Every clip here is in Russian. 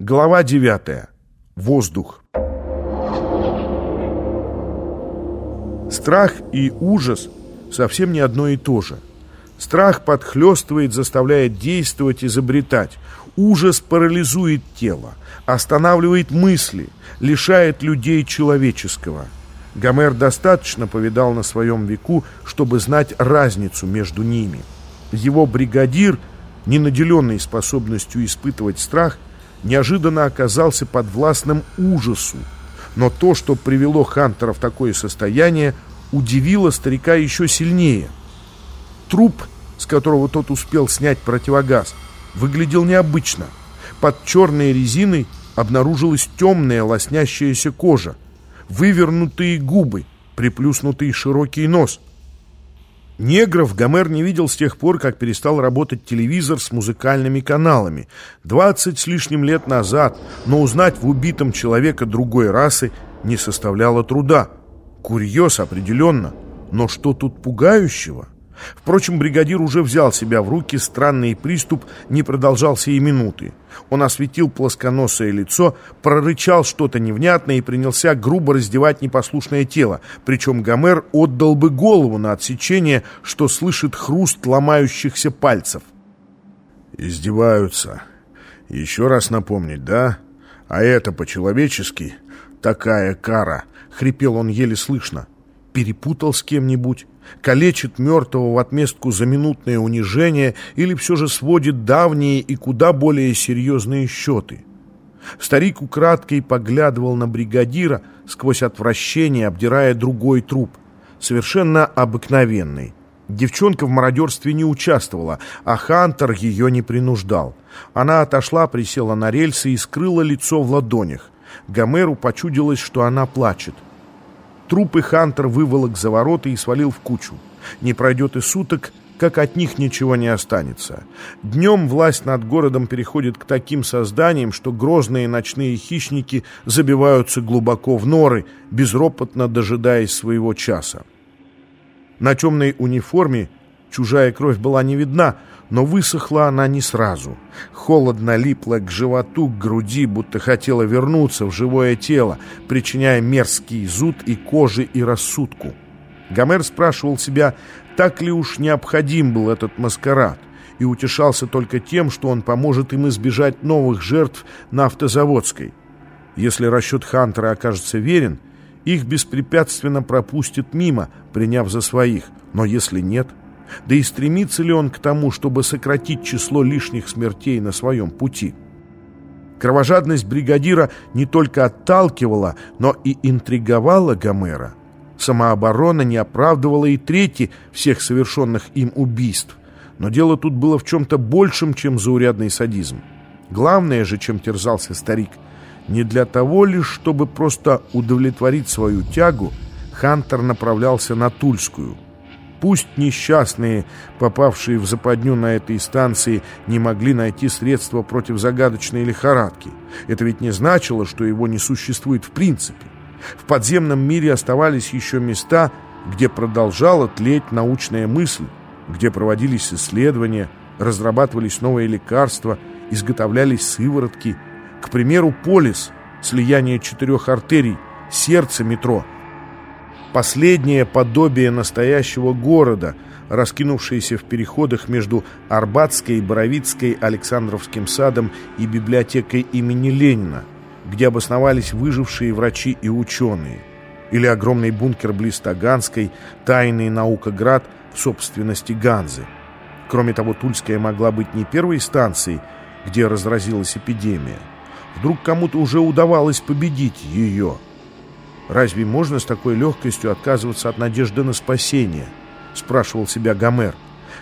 Глава 9. Воздух. Страх и ужас совсем не одно и то же. Страх подхлестывает, заставляет действовать, изобретать. Ужас парализует тело, останавливает мысли, лишает людей человеческого. Гомер достаточно повидал на своем веку, чтобы знать разницу между ними. Его бригадир, не наделенный способностью испытывать страх, неожиданно оказался подвластным ужасу. Но то, что привело Хантера в такое состояние, удивило старика еще сильнее. Труп, с которого тот успел снять противогаз, выглядел необычно. Под черной резиной обнаружилась темная лоснящаяся кожа, вывернутые губы, приплюснутый широкий нос – Негров Гомер не видел с тех пор, как перестал работать телевизор с музыкальными каналами. Двадцать с лишним лет назад, но узнать в убитом человека другой расы не составляло труда. Курьез определенно, но что тут пугающего? Впрочем, бригадир уже взял себя в руки, странный приступ не продолжался и минуты. Он осветил плосконосое лицо, прорычал что-то невнятное и принялся грубо раздевать непослушное тело, причем Гомер отдал бы голову на отсечение, что слышит хруст ломающихся пальцев. «Издеваются. Еще раз напомнить, да? А это по-человечески? Такая кара!» — хрипел он еле слышно. «Перепутал с кем-нибудь?» калечит мертвого в отместку за минутное унижение или все же сводит давние и куда более серьезные счеты. Старик украдкой поглядывал на бригадира сквозь отвращение, обдирая другой труп, совершенно обыкновенный. Девчонка в мародерстве не участвовала, а Хантер ее не принуждал. Она отошла, присела на рельсы и скрыла лицо в ладонях. Гомеру почудилось, что она плачет. Трупы Хантер выволок за ворота и свалил в кучу. Не пройдет и суток, как от них ничего не останется. Днем власть над городом переходит к таким созданиям, что грозные ночные хищники забиваются глубоко в норы, безропотно дожидаясь своего часа. На темной униформе чужая кровь была не видна, но высохла она не сразу. Холодно липла к животу, к груди, будто хотела вернуться в живое тело, причиняя мерзкий зуд и коже, и рассудку. Гомер спрашивал себя, так ли уж необходим был этот маскарад, и утешался только тем, что он поможет им избежать новых жертв на автозаводской. Если расчет Хантера окажется верен, их беспрепятственно пропустят мимо, приняв за своих, но если нет – да и стремится ли он к тому, чтобы сократить число лишних смертей на своем пути? Кровожадность бригадира не только отталкивала, но и интриговала Гомера. Самооборона не оправдывала и трети всех совершенных им убийств. Но дело тут было в чем-то большем, чем заурядный садизм. Главное же, чем терзался старик, не для того лишь, чтобы просто удовлетворить свою тягу, Хантер направлялся на Тульскую – Пусть несчастные, попавшие в западню на этой станции, не могли найти средства против загадочной лихорадки. Это ведь не значило, что его не существует в принципе. В подземном мире оставались еще места, где продолжала тлеть научная мысль, где проводились исследования, разрабатывались новые лекарства, изготовлялись сыворотки. К примеру, полис, слияние четырех артерий, сердце метро – Последнее подобие настоящего города, раскинувшееся в переходах между Арбатской, Боровицкой, Александровским садом и библиотекой имени Ленина, где обосновались выжившие врачи и ученые, или огромный бункер близ Таганской, тайный наукоград в собственности Ганзы. Кроме того, Тульская могла быть не первой станцией, где разразилась эпидемия. Вдруг кому-то уже удавалось победить ее – Разве можно с такой легкостью отказываться от надежды на спасение? Спрашивал себя Гомер.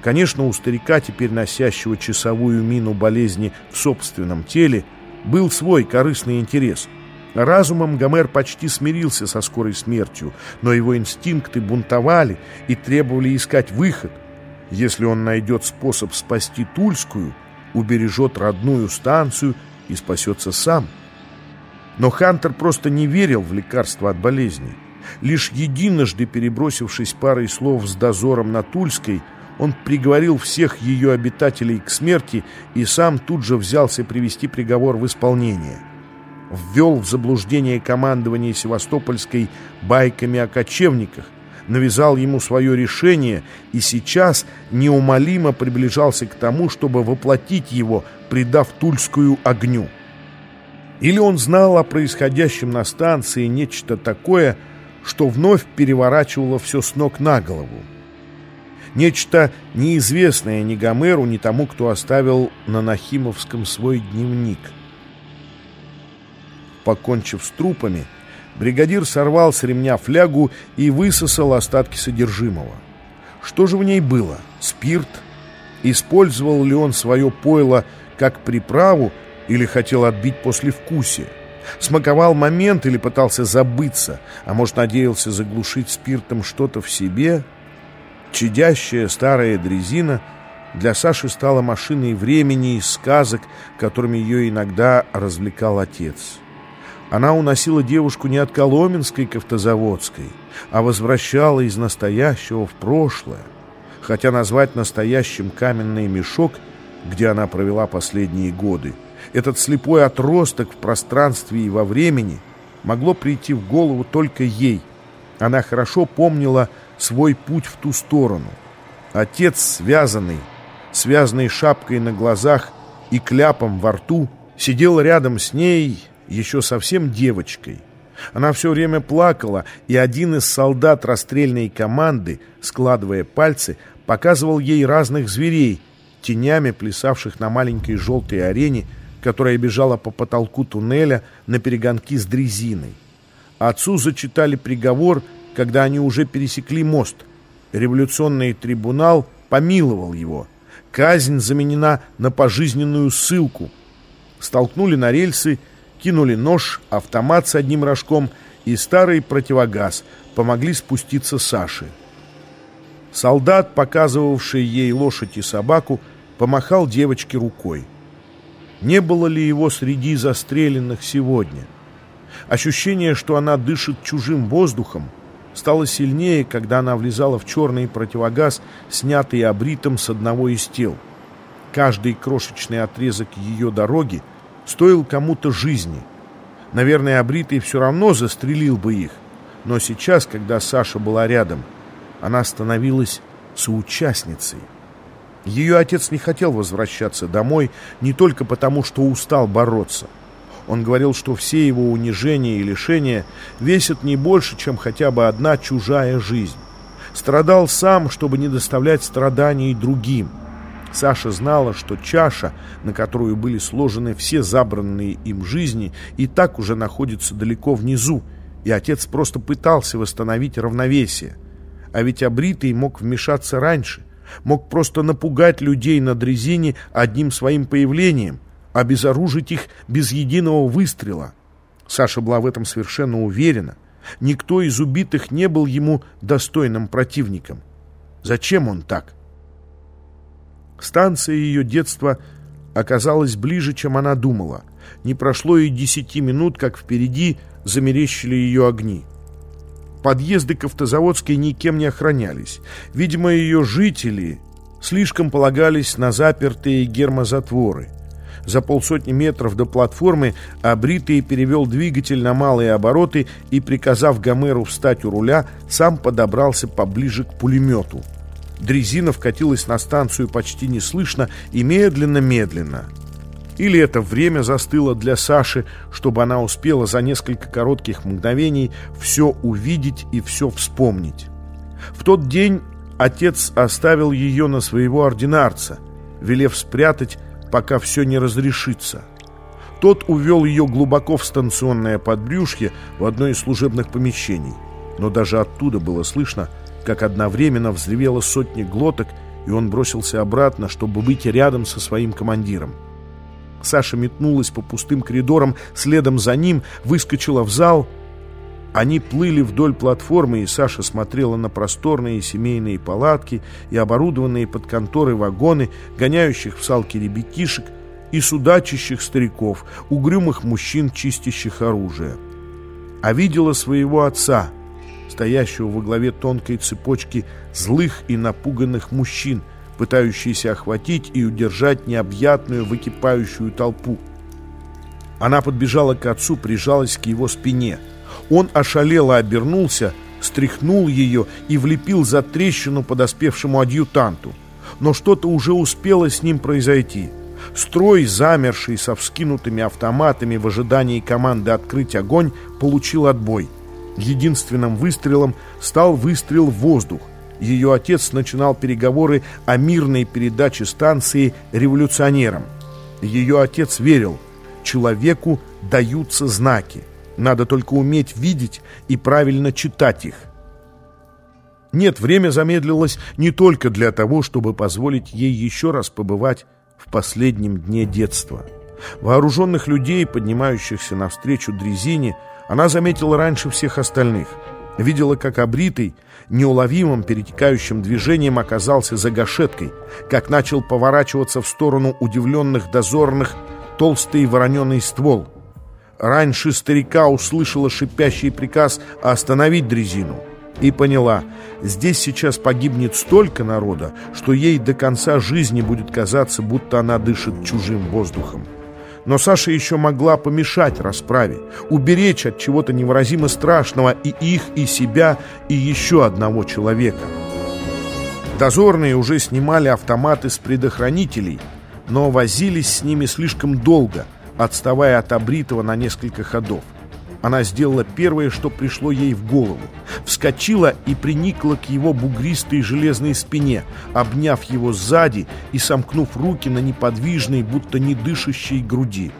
Конечно, у старика, теперь носящего часовую мину болезни в собственном теле, был свой корыстный интерес. Разумом Гомер почти смирился со скорой смертью, но его инстинкты бунтовали и требовали искать выход. Если он найдет способ спасти Тульскую, убережет родную станцию и спасется сам – но Хантер просто не верил в лекарства от болезни. Лишь единожды перебросившись парой слов с дозором на Тульской, он приговорил всех ее обитателей к смерти и сам тут же взялся привести приговор в исполнение. Ввел в заблуждение командование Севастопольской байками о кочевниках, навязал ему свое решение и сейчас неумолимо приближался к тому, чтобы воплотить его, придав Тульскую огню. Или он знал о происходящем на станции нечто такое, что вновь переворачивало все с ног на голову. Нечто неизвестное ни Гомеру, ни тому, кто оставил на Нахимовском свой дневник. Покончив с трупами, бригадир сорвал с ремня флягу и высосал остатки содержимого. Что же в ней было? Спирт? Использовал ли он свое пойло как приправу или хотел отбить послевкусие. Смаковал момент или пытался забыться, а может, надеялся заглушить спиртом что-то в себе. Чадящая старая дрезина для Саши стала машиной времени и сказок, которыми ее иногда развлекал отец. Она уносила девушку не от Коломенской к Автозаводской, а возвращала из настоящего в прошлое. Хотя назвать настоящим каменный мешок, где она провела последние годы – этот слепой отросток в пространстве и во времени могло прийти в голову только ей. Она хорошо помнила свой путь в ту сторону. Отец, связанный, связанный шапкой на глазах и кляпом во рту, сидел рядом с ней еще совсем девочкой. Она все время плакала, и один из солдат расстрельной команды, складывая пальцы, показывал ей разных зверей, тенями плясавших на маленькой желтой арене, которая бежала по потолку туннеля на перегонки с дрезиной. Отцу зачитали приговор, когда они уже пересекли мост. Революционный трибунал помиловал его. Казнь заменена на пожизненную ссылку. Столкнули на рельсы, кинули нож, автомат с одним рожком и старый противогаз. Помогли спуститься Саше. Солдат, показывавший ей лошадь и собаку, помахал девочке рукой. Не было ли его среди застреленных сегодня? Ощущение, что она дышит чужим воздухом, стало сильнее, когда она влезала в черный противогаз, снятый обритом с одного из тел. Каждый крошечный отрезок ее дороги стоил кому-то жизни. Наверное, обритый все равно застрелил бы их. Но сейчас, когда Саша была рядом, она становилась соучастницей. Ее отец не хотел возвращаться домой не только потому, что устал бороться. Он говорил, что все его унижения и лишения весят не больше, чем хотя бы одна чужая жизнь. Страдал сам, чтобы не доставлять страданий другим. Саша знала, что чаша, на которую были сложены все забранные им жизни, и так уже находится далеко внизу, и отец просто пытался восстановить равновесие. А ведь обритый мог вмешаться раньше – мог просто напугать людей на дрезине одним своим появлением, обезоружить их без единого выстрела. Саша была в этом совершенно уверена. Никто из убитых не был ему достойным противником. Зачем он так? Станция ее детства оказалась ближе, чем она думала. Не прошло и десяти минут, как впереди замерещили ее огни. Подъезды к Автозаводской никем не охранялись. Видимо, ее жители слишком полагались на запертые гермозатворы. За полсотни метров до платформы Абритый перевел двигатель на малые обороты и, приказав Гомеру встать у руля, сам подобрался поближе к пулемету. Дрезина вкатилась на станцию почти неслышно и медленно-медленно – или это время застыло для Саши, чтобы она успела за несколько коротких мгновений все увидеть и все вспомнить. В тот день отец оставил ее на своего ординарца, велев спрятать, пока все не разрешится. Тот увел ее глубоко в станционное подбрюшье в одно из служебных помещений. Но даже оттуда было слышно, как одновременно взревело сотни глоток, и он бросился обратно, чтобы быть рядом со своим командиром. Саша метнулась по пустым коридорам, следом за ним выскочила в зал. Они плыли вдоль платформы, и Саша смотрела на просторные семейные палатки и оборудованные под конторы вагоны, гоняющих в салке ребятишек и судачащих стариков, угрюмых мужчин, чистящих оружие. А видела своего отца, стоящего во главе тонкой цепочки злых и напуганных мужчин, пытающийся охватить и удержать необъятную выкипающую толпу. Она подбежала к отцу, прижалась к его спине. Он ошалело обернулся, стряхнул ее и влепил за трещину подоспевшему адъютанту. Но что-то уже успело с ним произойти. Строй, замерший со вскинутыми автоматами в ожидании команды открыть огонь, получил отбой. Единственным выстрелом стал выстрел в воздух. Ее отец начинал переговоры о мирной передаче станции революционерам. Ее отец верил, человеку даются знаки. Надо только уметь видеть и правильно читать их. Нет, время замедлилось не только для того, чтобы позволить ей еще раз побывать в последнем дне детства. Вооруженных людей, поднимающихся навстречу дрезине, она заметила раньше всех остальных. Видела, как обритый, неуловимым перетекающим движением оказался за гашеткой, как начал поворачиваться в сторону удивленных дозорных толстый вороненый ствол. Раньше старика услышала шипящий приказ остановить дрезину и поняла, здесь сейчас погибнет столько народа, что ей до конца жизни будет казаться, будто она дышит чужим воздухом. Но Саша еще могла помешать расправе, уберечь от чего-то невыразимо страшного и их, и себя, и еще одного человека. Дозорные уже снимали автоматы с предохранителей, но возились с ними слишком долго, отставая от обритого на несколько ходов. Она сделала первое, что пришло ей в голову. Вскочила и приникла к его бугристой железной спине, обняв его сзади и сомкнув руки на неподвижной, будто не дышащей груди.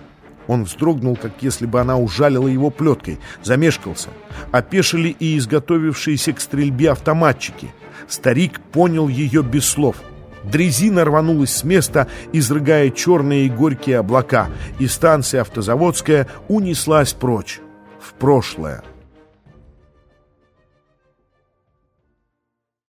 Он вздрогнул, как если бы она ужалила его плеткой, замешкался. Опешили и изготовившиеся к стрельбе автоматчики. Старик понял ее без слов — Дрезина рванулась с места, изрыгая черные и горькие облака, и станция автозаводская унеслась прочь, в прошлое.